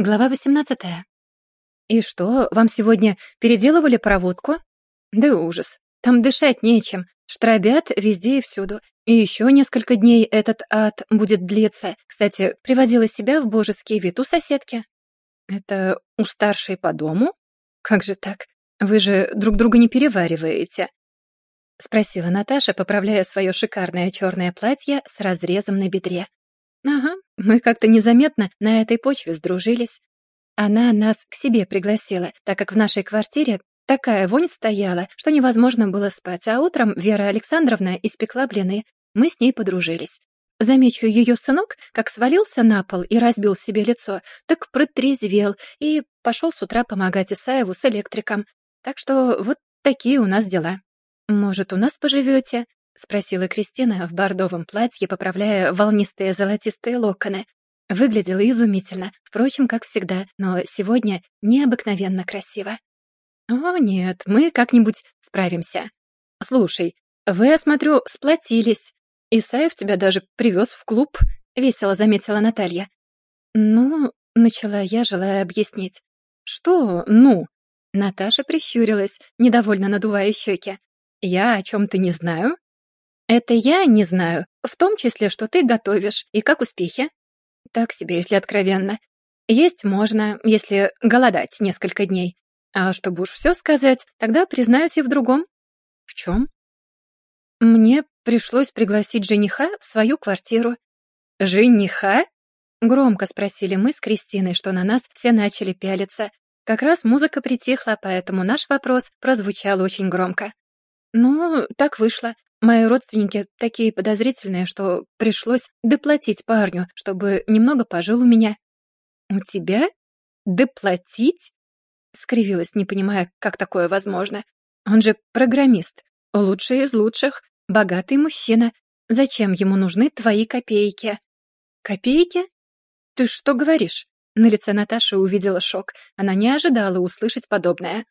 Глава 18. «И что, вам сегодня переделывали проводку?» «Да ужас. Там дышать нечем. Штробят везде и всюду. И еще несколько дней этот ад будет длиться. Кстати, приводила себя в божеский вид у соседки». «Это у старшей по дому? Как же так? Вы же друг друга не перевариваете?» Спросила Наташа, поправляя свое шикарное черное платье с разрезом на бедре. «Ага, мы как-то незаметно на этой почве сдружились. Она нас к себе пригласила, так как в нашей квартире такая вонь стояла, что невозможно было спать, а утром Вера Александровна испекла блины. Мы с ней подружились. Замечу, ее сынок, как свалился на пол и разбил себе лицо, так протрезвел и пошел с утра помогать Исаеву с электриком. Так что вот такие у нас дела. Может, у нас поживете? — спросила Кристина в бордовом платье, поправляя волнистые золотистые локоны. Выглядела изумительно, впрочем, как всегда, но сегодня необыкновенно красиво. «О, нет, мы как-нибудь справимся. Слушай, вы, я смотрю, сплотились. Исаев тебя даже привез в клуб», — весело заметила Наталья. «Ну», — начала я, желая объяснить. «Что «ну»?» Наташа прищурилась, недовольно надувая щеки. «Я о чем-то не знаю?» «Это я не знаю, в том числе, что ты готовишь, и как успехи?» «Так себе, если откровенно. Есть можно, если голодать несколько дней. А чтобы уж все сказать, тогда признаюсь и в другом». «В чем?» «Мне пришлось пригласить жениха в свою квартиру». «Жениха?» Громко спросили мы с Кристиной, что на нас все начали пялиться. Как раз музыка притихла, поэтому наш вопрос прозвучал очень громко. «Ну, так вышло. Мои родственники такие подозрительные, что пришлось доплатить парню, чтобы немного пожил у меня. «У тебя? Доплатить?» Скривилась, не понимая, как такое возможно. «Он же программист, лучший из лучших, богатый мужчина. Зачем ему нужны твои копейки?» «Копейки? Ты что говоришь?» На лице Наташи увидела шок. Она не ожидала услышать подобное.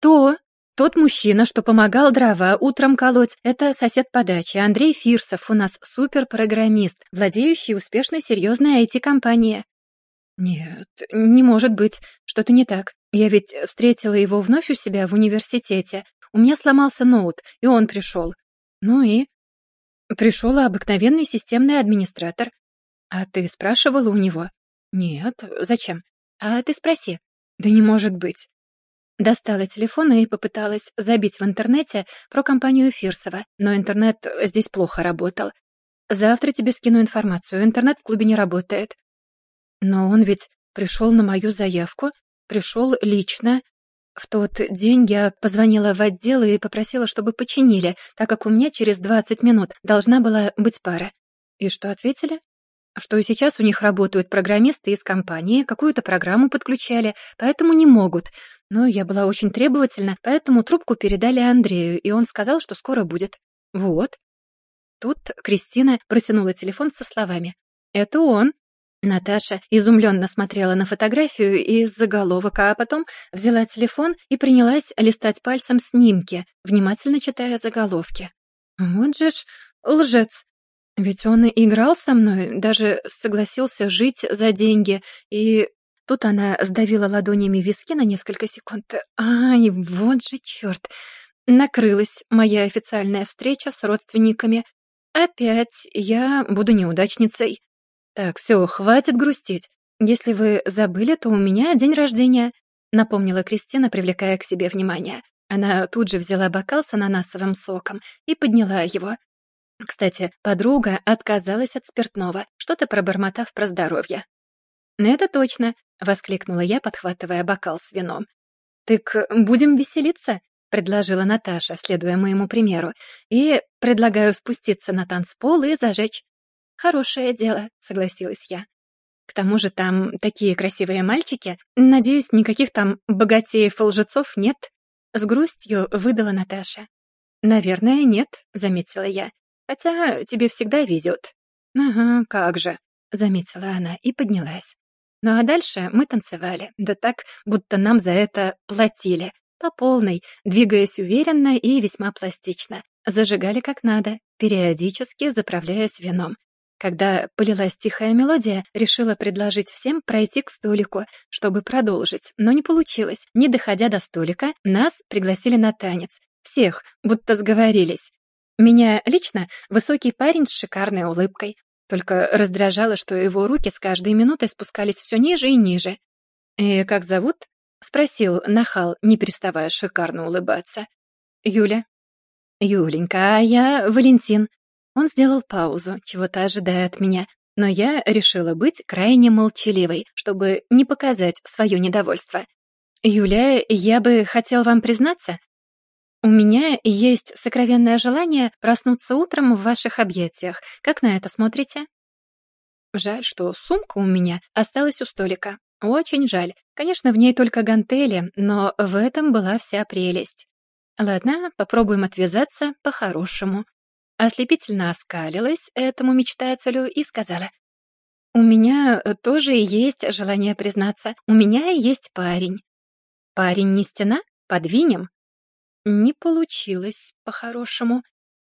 «То, тот мужчина, что помогал дрова утром колоть, это сосед по даче, Андрей Фирсов, у нас суперпрограммист, владеющий успешной серьезной IT-компанией. Нет, не может быть, что-то не так. Я ведь встретила его вновь у себя в университете. У меня сломался ноут, и он пришел. Ну и? Пришел обыкновенный системный администратор. А ты спрашивала у него? Нет, зачем? А ты спроси. Да не может быть. Достала телефон и попыталась забить в интернете про компанию Фирсова, но интернет здесь плохо работал. Завтра тебе скину информацию, интернет в клубе не работает. Но он ведь пришел на мою заявку, пришел лично. В тот день я позвонила в отдел и попросила, чтобы починили, так как у меня через 20 минут должна была быть пара. И что ответили? Что сейчас у них работают программисты из компании, какую-то программу подключали, поэтому не могут. Но я была очень требовательна, поэтому трубку передали Андрею, и он сказал, что скоро будет. Вот. Тут Кристина протянула телефон со словами. «Это он». Наташа изумленно смотрела на фотографию из заголовок, а потом взяла телефон и принялась листать пальцем снимки, внимательно читая заголовки. «Вот же ж лжец!» Ведь он играл со мной, даже согласился жить за деньги, и тут она сдавила ладонями виски на несколько секунд. Ай, вот же черт! Накрылась моя официальная встреча с родственниками. Опять я буду неудачницей. Так, все, хватит грустить. Если вы забыли, то у меня день рождения, напомнила Кристина, привлекая к себе внимание. Она тут же взяла бокал с ананасовым соком и подняла его. Кстати, подруга отказалась от спиртного, что-то пробормотав про здоровье. «Это точно», — воскликнула я, подхватывая бокал с вином. «Так будем веселиться?» — предложила Наташа, следуя моему примеру. «И предлагаю спуститься на танцпол и зажечь». «Хорошее дело», — согласилась я. «К тому же там такие красивые мальчики. Надеюсь, никаких там богатеев и лжецов нет?» С грустью выдала Наташа. «Наверное, нет», — заметила я. Хотя тебе всегда везет». «Ага, как же», — заметила она и поднялась. Ну а дальше мы танцевали, да так, будто нам за это платили, по полной, двигаясь уверенно и весьма пластично. Зажигали как надо, периодически заправляясь вином. Когда полилась тихая мелодия, решила предложить всем пройти к столику, чтобы продолжить, но не получилось. Не доходя до столика, нас пригласили на танец. Всех, будто сговорились. Меня лично высокий парень с шикарной улыбкой. Только раздражало, что его руки с каждой минутой спускались все ниже и ниже. «И как зовут?» — спросил нахал, не переставая шикарно улыбаться. «Юля». «Юленька, а я Валентин». Он сделал паузу, чего-то ожидая от меня, но я решила быть крайне молчаливой, чтобы не показать свое недовольство. «Юля, я бы хотел вам признаться, у меня есть сокровенное желание проснуться утром в ваших объятиях. Как на это смотрите? Жаль, что сумка у меня осталась у столика. Очень жаль. Конечно, в ней только гантели, но в этом была вся прелесть. Ладно, попробуем отвязаться по-хорошему. Ослепительно оскалилась этому мечтателю и сказала. «У меня тоже есть желание признаться. У меня есть парень». «Парень не стена? Подвинем?» Не получилось по-хорошему.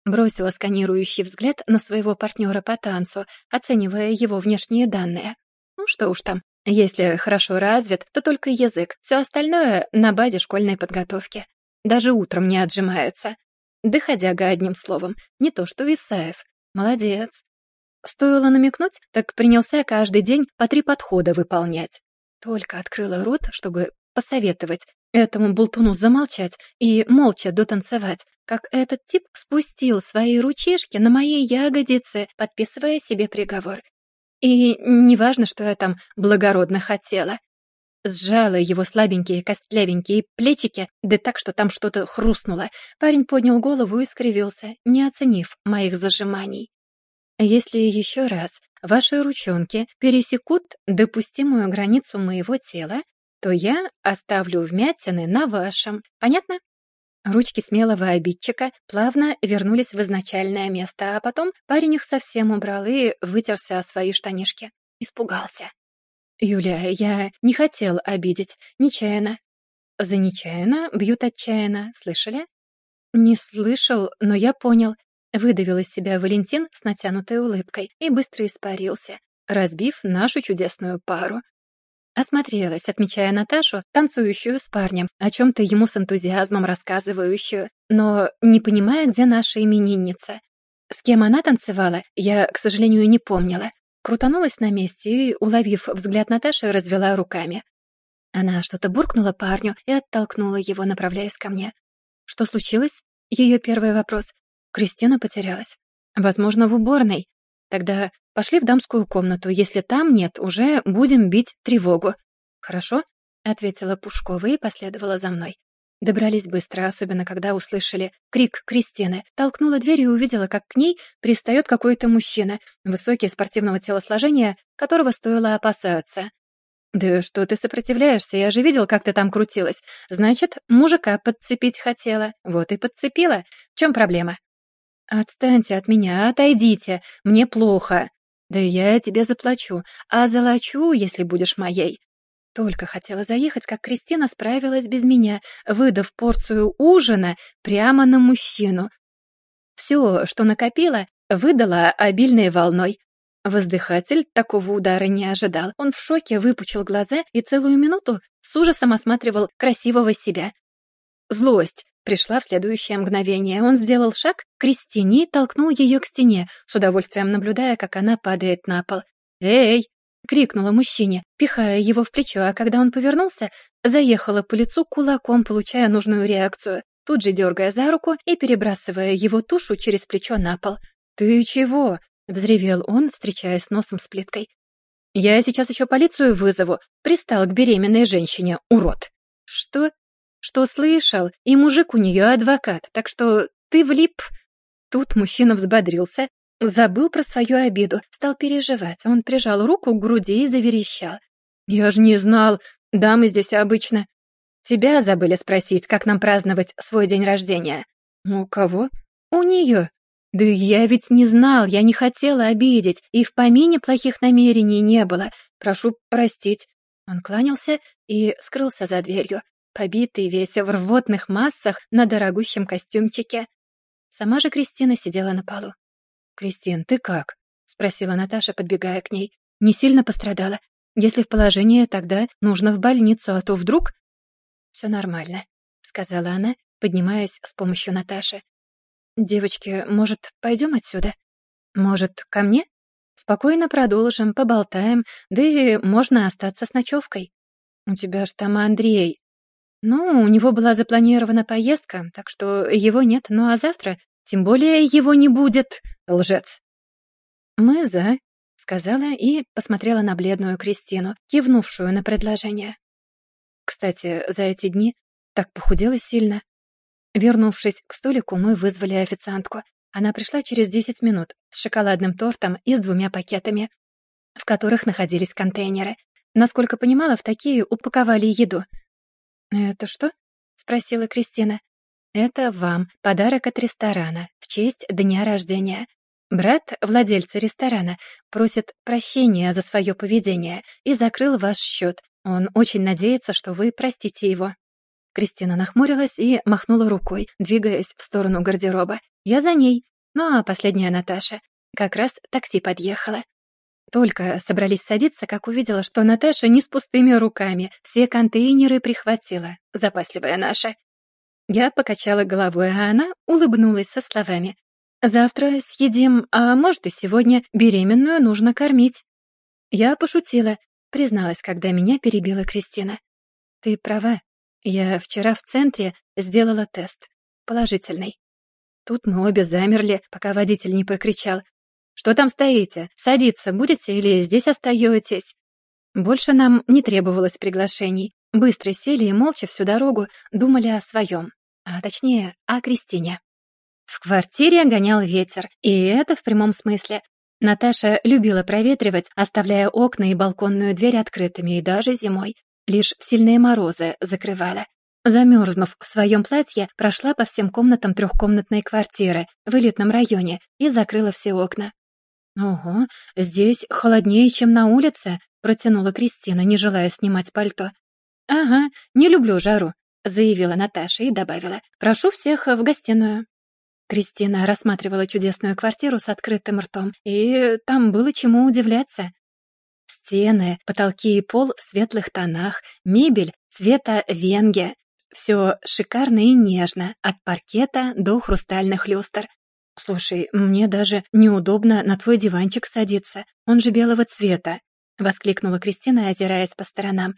Бросила сканирующий взгляд на своего партнера по танцу, оценивая его внешние данные. Ну что уж там, если хорошо развит, то только язык, все остальное на базе школьной подготовки. Даже утром не отжимается. Доходяга одним словом, не то что Исаев. Молодец. Стоило намекнуть, так принялся каждый день по три подхода выполнять. Только открыла рот, чтобы посоветовать, этому болтуну замолчать и молча дотанцевать, как этот тип спустил свои ручишки на моей ягодице, подписывая себе приговор. И неважно, что я там благородно хотела. Сжала его слабенькие костлявенькие плечики, да так, что там что-то хрустнуло. Парень поднял голову и скривился, не оценив моих зажиманий. Если еще раз ваши ручонки пересекут допустимую границу моего тела, то я оставлю вмятины на вашем. Понятно? Ручки смелого обидчика плавно вернулись в изначальное место, а потом парень их совсем убрал и вытерся о свои штанишки. Испугался. «Юля, я не хотел обидеть. Нечаянно». «За нечаянно бьют отчаянно. Слышали?» «Не слышал, но я понял». Выдавил из себя Валентин с натянутой улыбкой и быстро испарился, разбив нашу чудесную пару. Осмотрелась, отмечая Наташу, танцующую с парнем, о чем-то ему с энтузиазмом рассказывающую, но не понимая, где наша именинница. С кем она танцевала, я, к сожалению, не помнила. Крутанулась на месте и, уловив взгляд Наташи, развела руками. Она что-то буркнула парню и оттолкнула его, направляясь ко мне. Что случилось? Ее первый вопрос. Кристина потерялась. Возможно, в уборной. Тогда пошли в дамскую комнату. Если там нет, уже будем бить тревогу. Хорошо? ответила Пушкова и последовала за мной. Добрались быстро, особенно когда услышали крик Кристины. Толкнула дверь и увидела, как к ней пристает какой-то мужчина, высокий спортивного телосложения, которого стоило опасаться. «Да что ты сопротивляешься? Я же видел, как ты там крутилась. Значит, мужика подцепить хотела. Вот и подцепила. В чем проблема?» «Отстаньте от меня, отойдите, мне плохо. Да я тебе заплачу, а золочу, если будешь моей». Только хотела заехать, как Кристина справилась без меня, выдав порцию ужина прямо на мужчину. Все, что накопила, выдала обильной волной. Воздыхатель такого удара не ожидал. Он в шоке выпучил глаза и целую минуту с ужасом осматривал красивого себя. Злость, пришла в следующее мгновение. Он сделал шаг к Кристине и толкнул ее к стене, с удовольствием наблюдая, как она падает на пол. «Эй!» — крикнула мужчине, пихая его в плечо, а когда он повернулся, заехала по лицу кулаком, получая нужную реакцию, тут же дергая за руку и перебрасывая его тушу через плечо на пол. «Ты чего?» — взревел он, встречаясь носом с плиткой. «Я сейчас еще полицию вызову. Пристал к беременной женщине, урод!» «Что?» Что слышал, и мужик у нее адвокат, так что ты влип». Тут мужчина взбодрился, забыл про свою обиду, стал переживать. Он прижал руку к груди и заверещал. «Я же не знал, дамы здесь обычно». «Тебя забыли спросить, как нам праздновать свой день рождения». «У кого?» «У нее». «Да я ведь не знал, я не хотела обидеть, и в помине плохих намерений не было. Прошу простить». Он кланялся и скрылся за дверью побитый весь в рвотных массах на дорогущем костюмчике. Сама же Кристина сидела на полу. «Кристин, ты как?» спросила Наташа, подбегая к ней. «Не сильно пострадала? Если в положении, тогда нужно в больницу, а то вдруг...» «Все нормально», — сказала она, поднимаясь с помощью Наташи. «Девочки, может, пойдем отсюда? Может, ко мне? Спокойно продолжим, поболтаем, да и можно остаться с ночевкой. У тебя ж там Андрей. Ну, у него была запланирована поездка, так что его нет, ну а завтра, тем более его не будет, лжец». «Мы за», — сказала и посмотрела на бледную Кристину, кивнувшую на предложение. Кстати, за эти дни так похудела сильно. Вернувшись к столику, мы вызвали официантку. Она пришла через 10 минут с шоколадным тортом и с двумя пакетами, в которых находились контейнеры. Насколько понимала, в такие упаковали еду. «Это что?» — спросила Кристина. «Это вам подарок от ресторана в честь дня рождения. Брат владельца ресторана просит прощения за свое поведение и закрыл ваш счет. Он очень надеется, что вы простите его». Кристина нахмурилась и махнула рукой, двигаясь в сторону гардероба. Я за ней. Ну а последняя Наташа. Как раз такси подъехала. Только собрались садиться, как увидела, что Наташа не с пустыми руками, все контейнеры прихватила, запасливая наша. Я покачала головой, а она улыбнулась со словами. «Завтра съедим, а может и сегодня беременную нужно кормить». Я пошутила, призналась, когда меня перебила Кристина. «Ты права, я вчера в центре сделала тест. Положительный. Тут мы обе замерли, пока водитель не прокричал. «Что там стоите? Садиться будете или здесь остаетесь?» Больше нам не требовалось приглашений. Быстро сели и молча всю дорогу думали о своем, а точнее, о Кристине. В квартире гонял ветер, и это в прямом смысле. Наташа любила проветривать, оставляя окна и балконную дверь открытыми и даже зимой лишь в сильные морозы закрывала. Замерзнув в своем платье, прошла по всем комнатам трехкомнатной квартиры в элитном районе и закрыла все окна. «Ого, здесь холоднее, чем на улице», — протянула Кристина, не желая снимать пальто. «Ага, не люблю жару», — заявила Наташа и добавила. «Прошу всех в гостиную». Кристина рассматривала чудесную квартиру с открытым ртом, и там было чему удивляться. Стены, потолки и пол в светлых тонах, мебель цвета венге. Все шикарно и нежно, от паркета до хрустальных люстр. «Слушай, мне даже неудобно на твой диванчик садиться, он же белого цвета», — воскликнула Кристина, озираясь по сторонам.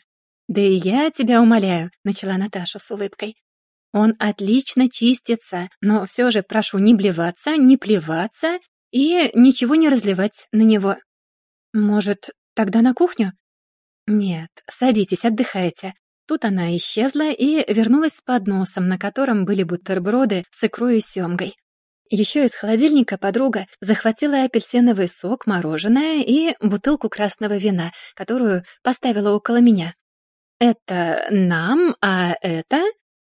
«Да и я тебя умоляю», — начала Наташа с улыбкой. «Он отлично чистится, но все же прошу не блеваться, не плеваться и ничего не разливать на него». «Может, Тогда на кухню? Нет, садитесь, отдыхайте. Тут она исчезла и вернулась с подносом, на котором были бутерброды с икрой и семгой. Еще из холодильника подруга захватила апельсиновый сок, мороженое и бутылку красного вина, которую поставила около меня. «Это нам, а это...»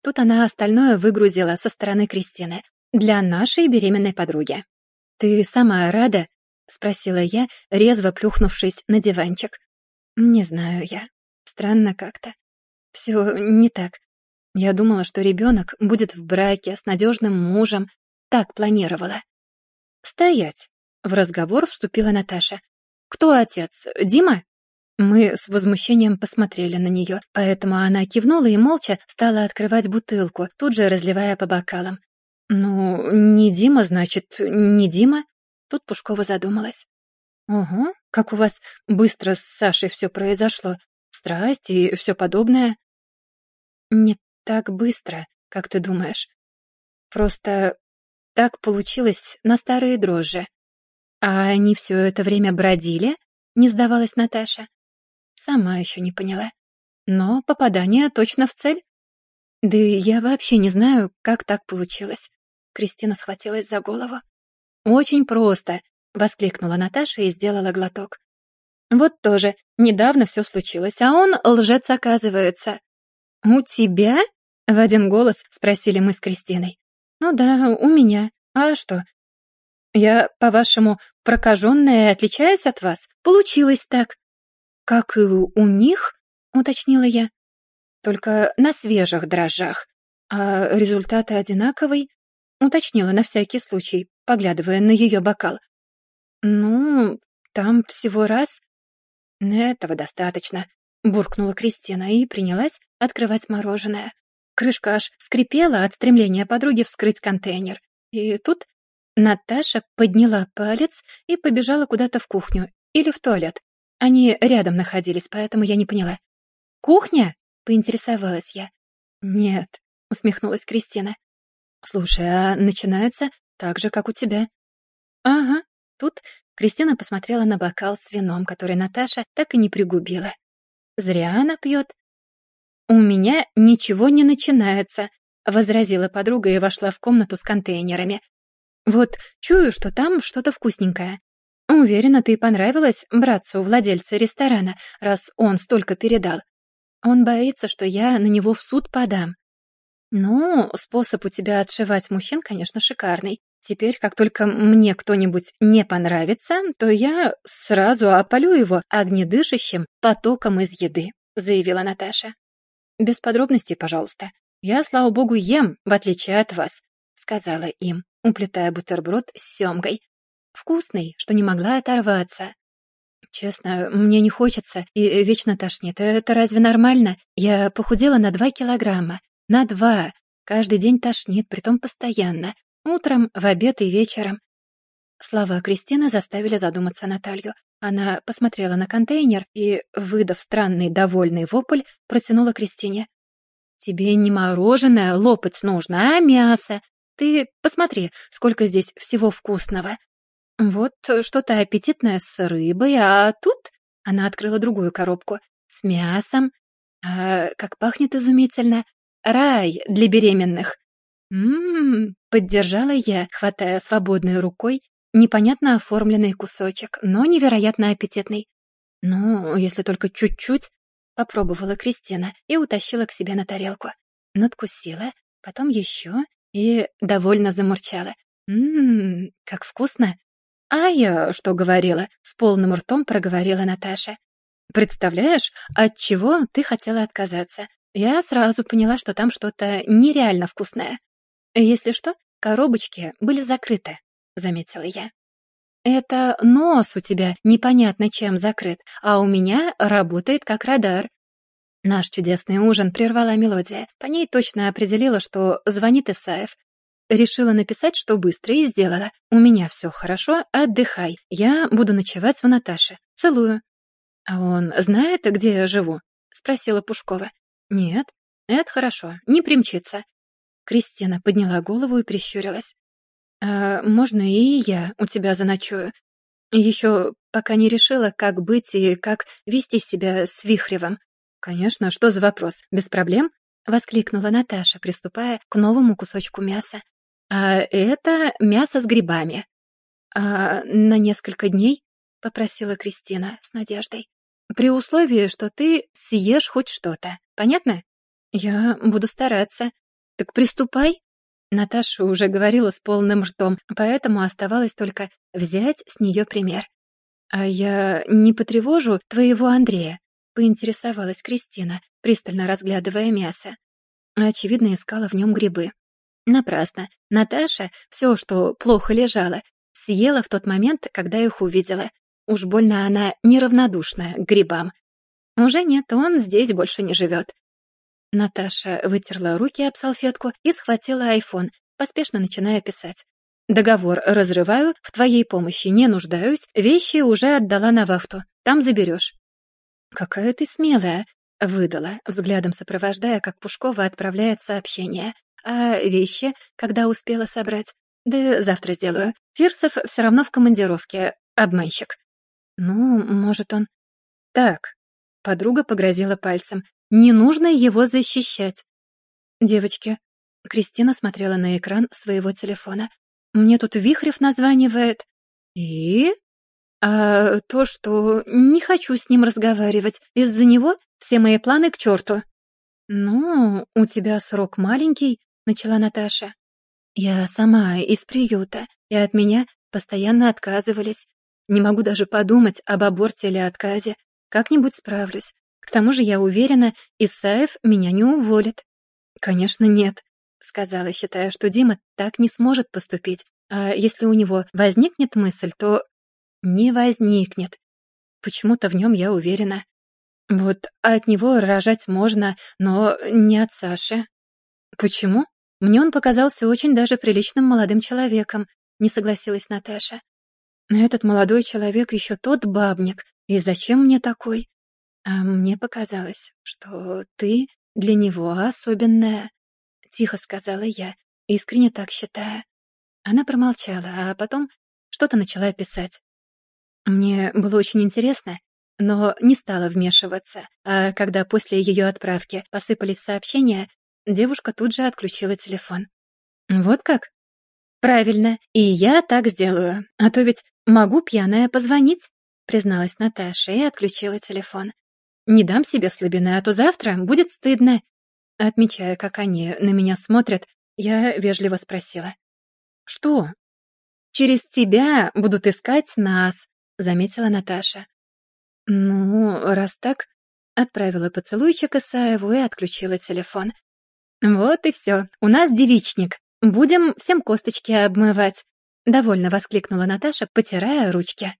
Тут она остальное выгрузила со стороны Кристины. «Для нашей беременной подруги». «Ты сама рада?» — спросила я, резво плюхнувшись на диванчик. «Не знаю я. Странно как-то. Все не так. Я думала, что ребенок будет в браке с надежным мужем. Так планировала». «Стоять!» — в разговор вступила Наташа. «Кто отец? Дима?» Мы с возмущением посмотрели на нее, поэтому она кивнула и молча стала открывать бутылку, тут же разливая по бокалам. «Ну, не Дима, значит, не Дима?» Тут Пушкова задумалась. «Ого, как у вас быстро с Сашей все произошло. Страсть и все подобное». «Не так быстро, как ты думаешь. Просто так получилось на старые дрожжи. А они все это время бродили?» — не сдавалась Наташа. Сама еще не поняла. Но попадание точно в цель. Да я вообще не знаю, как так получилось. Кристина схватилась за голову. «Очень просто», — воскликнула Наташа и сделала глоток. «Вот тоже, недавно все случилось, а он лжец оказывается». «У тебя?» — в один голос спросили мы с Кристиной. «Ну да, у меня. А что?» «Я, по-вашему, прокаженная отличаюсь от вас? Получилось так». «Как и у них?» — уточнила я. «Только на свежих дрожжах. А результаты одинаковый?» — уточнила на всякий случай, поглядывая на ее бокал. Ну, там всего раз. Этого достаточно, буркнула Кристина и принялась открывать мороженое. Крышка аж скрипела от стремления подруги вскрыть контейнер. И тут Наташа подняла палец и побежала куда-то в кухню или в туалет. Они рядом находились, поэтому я не поняла. «Кухня?» — поинтересовалась я. «Нет», — усмехнулась Кристина. «Слушай, а начинается так же, как у тебя». «Ага». Тут Кристина посмотрела на бокал с вином, который Наташа так и не пригубила. «Зря она пьет». «У меня ничего не начинается», — возразила подруга и вошла в комнату с контейнерами. «Вот чую, что там что-то вкусненькое. Уверена, ты понравилась братцу владельца ресторана, раз он столько передал. Он боится, что я на него в суд подам. Ну, способ у тебя отшивать мужчин, конечно, шикарный. Теперь, как только мне кто-нибудь не понравится, то я сразу опалю его огнедышащим потоком из еды, заявила Наташа. Без подробностей, пожалуйста. Я, слава богу, ем, в отличие от вас, сказала им, уплетая бутерброд с семгой. Вкусный, что не могла оторваться. Честно, мне не хочется и вечно тошнит. Это разве нормально? Я похудела на два килограмма. На два. Каждый день тошнит, притом постоянно. Утром, в обед и вечером. Слова Кристины заставили задуматься Наталью. Она посмотрела на контейнер и, выдав странный довольный вопль, протянула Кристине. «Тебе не мороженое лопать нужно, а мясо. Ты посмотри, сколько здесь всего вкусного. Вот что-то аппетитное с рыбой, а тут она открыла другую коробку с мясом. А как пахнет изумительно. Рай для беременных. Ммм, поддержала я, хватая свободной рукой непонятно оформленный кусочек, но невероятно аппетитный. Ну, если только чуть-чуть, попробовала Кристина и утащила к себе на тарелку. Надкусила, потом еще и довольно замурчала. Ммм, как вкусно! «А я что говорила?» — с полным ртом проговорила Наташа. «Представляешь, от чего ты хотела отказаться? Я сразу поняла, что там что-то нереально вкусное. Если что, коробочки были закрыты», — заметила я. «Это нос у тебя непонятно чем закрыт, а у меня работает как радар». Наш чудесный ужин прервала мелодия. По ней точно определила, что звонит Исаев, Решила написать, что быстро и сделала. У меня все хорошо, отдыхай. Я буду ночевать у Наташи. Целую. А он знает, где я живу? Спросила Пушкова. Нет. Это хорошо, не примчится. Кристина подняла голову и прищурилась. «А можно и я у тебя заночую? Еще пока не решила, как быть и как вести себя с Вихревым. Конечно, что за вопрос? Без проблем?» — воскликнула Наташа, приступая к новому кусочку мяса. «А это мясо с грибами». «А на несколько дней?» — попросила Кристина с надеждой. «При условии, что ты съешь хоть что-то. Понятно?» «Я буду стараться». «Так приступай». Наташа уже говорила с полным ртом, поэтому оставалось только взять с нее пример. «А я не потревожу твоего Андрея?» — поинтересовалась Кристина, пристально разглядывая мясо. Очевидно, искала в нем грибы. Напрасно. Наташа все, что плохо лежало, съела в тот момент, когда их увидела. Уж больно она неравнодушная к грибам. Уже нет, он здесь больше не живет. Наташа вытерла руки об салфетку и схватила айфон, поспешно начиная писать. «Договор разрываю, в твоей помощи не нуждаюсь, вещи уже отдала на вахту, там заберешь». «Какая ты смелая», — выдала, взглядом сопровождая, как Пушкова отправляет сообщение. А вещи, когда успела собрать? Да завтра сделаю. Фирсов все равно в командировке. Обманщик. Ну, может, он... Так. Подруга погрозила пальцем. Не нужно его защищать. Девочки. Кристина смотрела на экран своего телефона. Мне тут Вихрев названивает. И? А то, что не хочу с ним разговаривать. Из-за него все мои планы к черту. «Ну, у тебя срок маленький, начала Наташа. «Я сама из приюта, и от меня постоянно отказывались. Не могу даже подумать об аборте или отказе. Как-нибудь справлюсь. К тому же я уверена, Исаев меня не уволит». «Конечно, нет», — сказала, считая, что Дима так не сможет поступить. А если у него возникнет мысль, то... Не возникнет. Почему-то в нем я уверена. Вот от него рожать можно, но не от Саши. Почему? Мне он показался очень даже приличным молодым человеком, не согласилась Наташа. Этот молодой человек еще тот бабник, и зачем мне такой? А мне показалось, что ты для него особенная, тихо сказала я, искренне так считая. Она промолчала, а потом что-то начала писать. Мне было очень интересно, но не стала вмешиваться, а когда после ее отправки посыпались сообщения, девушка тут же отключила телефон. «Вот как?» «Правильно, и я так сделаю, а то ведь могу пьяная позвонить», призналась Наташа и отключила телефон. «Не дам себе слабины, а то завтра будет стыдно». Отмечая, как они на меня смотрят, я вежливо спросила. «Что?» «Через тебя будут искать нас», — заметила Наташа. «Ну, раз так...» — отправила поцелуйчик Исаеву и отключила телефон. «Вот и все. У нас девичник. Будем всем косточки обмывать», — довольно воскликнула Наташа, потирая ручки.